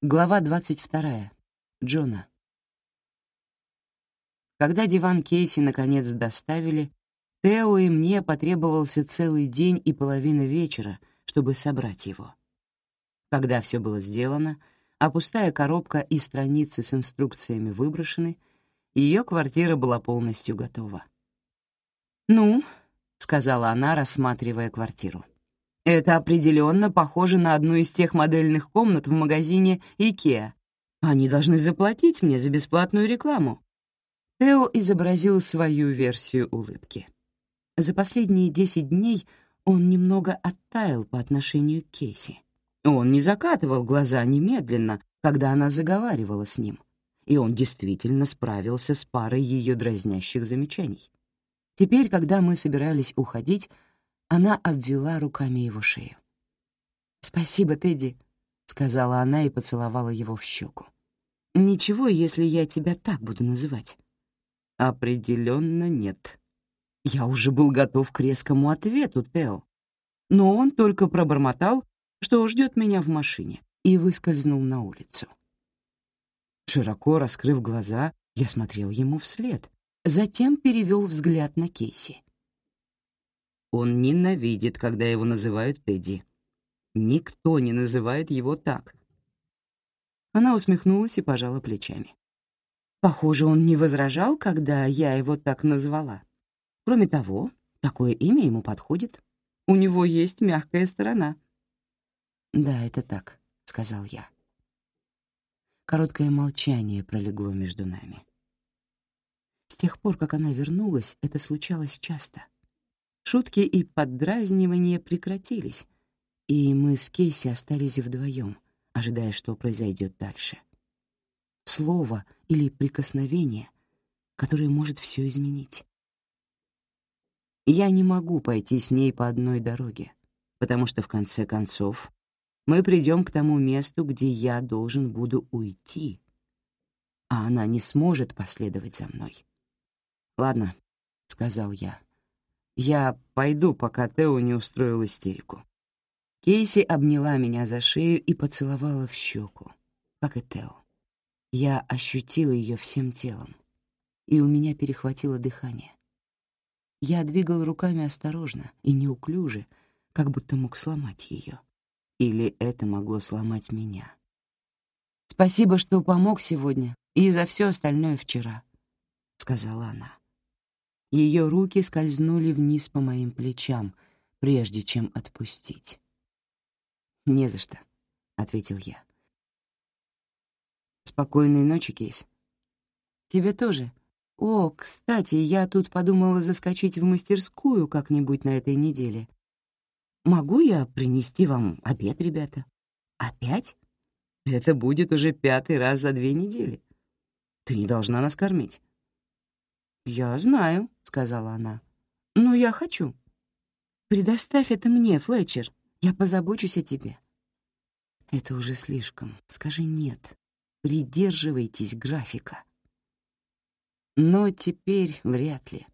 Глава 22. Джона. Когда диван Кейси наконец доставили, Тео и мне потребовался целый день и половина вечера, чтобы собрать его. Когда все было сделано, а пустая коробка и страницы с инструкциями выброшены, ее квартира была полностью готова. «Ну», — сказала она, рассматривая квартиру. «Это определенно похоже на одну из тех модельных комнат в магазине IKEA. Они должны заплатить мне за бесплатную рекламу». Тео изобразил свою версию улыбки. За последние десять дней он немного оттаял по отношению к Кейси. Он не закатывал глаза немедленно, когда она заговаривала с ним, и он действительно справился с парой ее дразнящих замечаний. Теперь, когда мы собирались уходить, она обвела руками его шею. «Спасибо, Тедди», — сказала она и поцеловала его в щеку. «Ничего, если я тебя так буду называть». «Определенно нет». Я уже был готов к резкому ответу, Тео. Но он только пробормотал, что ждет меня в машине, и выскользнул на улицу. Широко раскрыв глаза, я смотрел ему вслед, затем перевел взгляд на Кейси. Он ненавидит, когда его называют Тедди. Никто не называет его так. Она усмехнулась и пожала плечами. Похоже, он не возражал, когда я его так назвала. Кроме того, такое имя ему подходит. У него есть мягкая сторона. «Да, это так», — сказал я. Короткое молчание пролегло между нами. С тех пор, как она вернулась, это случалось часто. Шутки и поддразнивания прекратились, и мы с Кейси остались вдвоем, ожидая, что произойдет дальше. Слово или прикосновение, которое может все изменить. Я не могу пойти с ней по одной дороге, потому что, в конце концов, мы придем к тому месту, где я должен буду уйти, а она не сможет последовать за мной. «Ладно», — сказал я. «Я пойду, пока Тео не устроил истерику». Кейси обняла меня за шею и поцеловала в щеку, как и Тео. Я ощутила ее всем телом, и у меня перехватило дыхание. Я двигал руками осторожно и неуклюже, как будто мог сломать ее. Или это могло сломать меня. «Спасибо, что помог сегодня и за все остальное вчера», — сказала она. Ее руки скользнули вниз по моим плечам, прежде чем отпустить. «Не за что», — ответил я. «Спокойной ночи, Кейс». «Тебе тоже. О, кстати, я тут подумала заскочить в мастерскую как-нибудь на этой неделе. Могу я принести вам обед, ребята?» «Опять?» «Это будет уже пятый раз за две недели. Ты не должна нас кормить». «Я знаю», — сказала она. «Но я хочу. Предоставь это мне, Флетчер. Я позабочусь о тебе». «Это уже слишком. Скажи «нет». Придерживайтесь графика». Но теперь вряд ли.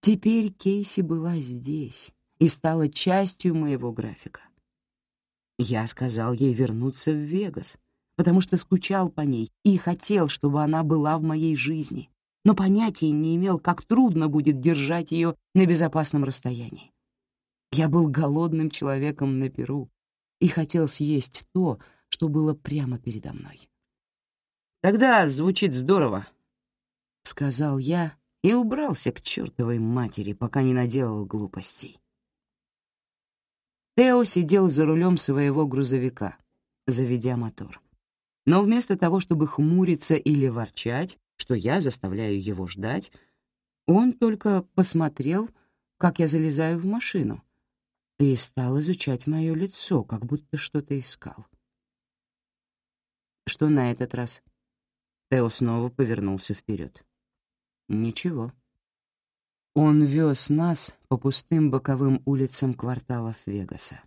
Теперь Кейси была здесь и стала частью моего графика. Я сказал ей вернуться в Вегас, потому что скучал по ней и хотел, чтобы она была в моей жизни, но понятия не имел, как трудно будет держать ее на безопасном расстоянии. Я был голодным человеком на Перу и хотел съесть то, что было прямо передо мной. «Тогда звучит здорово», — сказал я и убрался к чертовой матери, пока не наделал глупостей. Тео сидел за рулем своего грузовика, заведя мотор. Но вместо того, чтобы хмуриться или ворчать, что я заставляю его ждать, он только посмотрел, как я залезаю в машину, и стал изучать мое лицо, как будто что-то искал. Что на этот раз? Тео снова повернулся вперед. Ничего. Он вез нас по пустым боковым улицам кварталов Вегаса.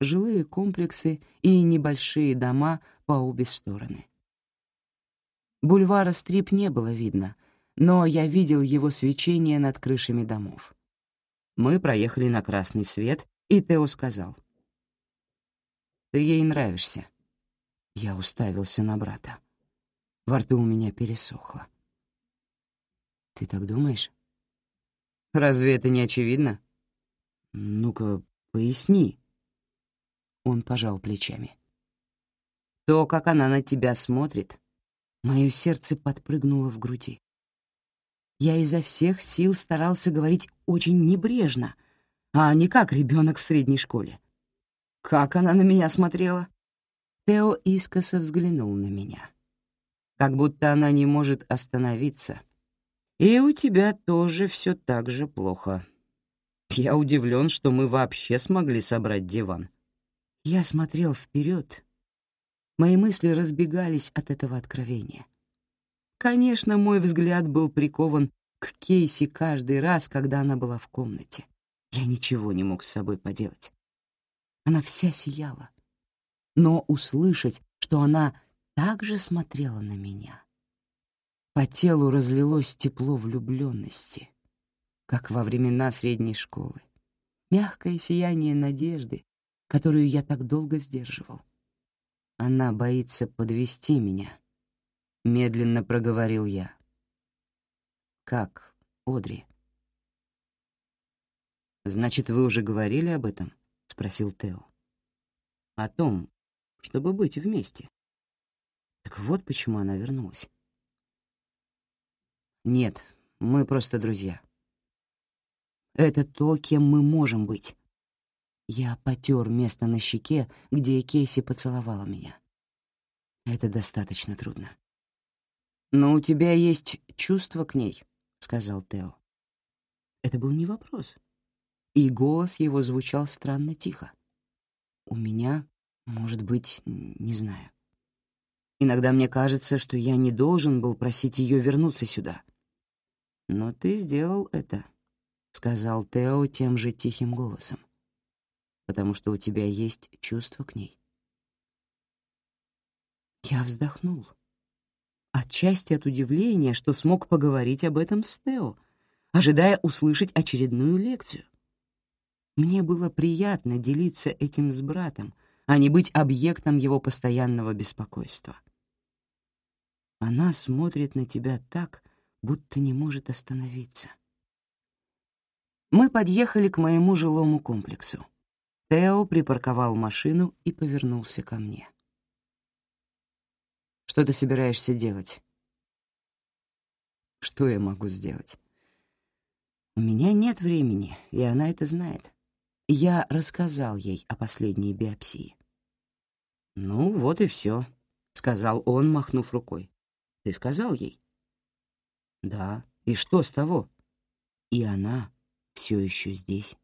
Жилые комплексы и небольшие дома по обе стороны. Бульвара Стрип не было видно, но я видел его свечение над крышами домов. Мы проехали на красный свет, и Тео сказал. «Ты ей нравишься». Я уставился на брата. Во рту у меня пересохло. «Ты так думаешь?» «Разве это не очевидно?» «Ну-ка, поясни». Он пожал плечами. «То, как она на тебя смотрит, мое сердце подпрыгнуло в груди. Я изо всех сил старался говорить очень небрежно, а не как ребенок в средней школе. Как она на меня смотрела? Тео искоса взглянул на меня. Как будто она не может остановиться. И у тебя тоже все так же плохо. Я удивлен, что мы вообще смогли собрать диван. Я смотрел вперед. Мои мысли разбегались от этого откровения. Конечно, мой взгляд был прикован к Кейси каждый раз, когда она была в комнате. Я ничего не мог с собой поделать. Она вся сияла. Но услышать, что она также смотрела на меня. По телу разлилось тепло влюбленности, как во времена средней школы. Мягкое сияние надежды, которую я так долго сдерживал. Она боится подвести меня, медленно проговорил я. Как, Одри? Значит, вы уже говорили об этом? спросил Тео. О том, чтобы быть вместе. Так вот почему она вернулась. Нет, мы просто друзья. Это то, кем мы можем быть. Я потер место на щеке, где Кейси поцеловала меня. Это достаточно трудно. «Но у тебя есть чувство к ней», — сказал Тео. Это был не вопрос и голос его звучал странно тихо. «У меня, может быть, не знаю. Иногда мне кажется, что я не должен был просить ее вернуться сюда. Но ты сделал это», — сказал Тео тем же тихим голосом, «потому что у тебя есть чувство к ней». Я вздохнул. Отчасти от удивления, что смог поговорить об этом с Тео, ожидая услышать очередную лекцию. Мне было приятно делиться этим с братом, а не быть объектом его постоянного беспокойства. Она смотрит на тебя так, будто не может остановиться. Мы подъехали к моему жилому комплексу. Тео припарковал машину и повернулся ко мне. «Что ты собираешься делать?» «Что я могу сделать?» «У меня нет времени, и она это знает. Я рассказал ей о последней биопсии. «Ну, вот и все», — сказал он, махнув рукой. «Ты сказал ей?» «Да. И что с того?» «И она все еще здесь».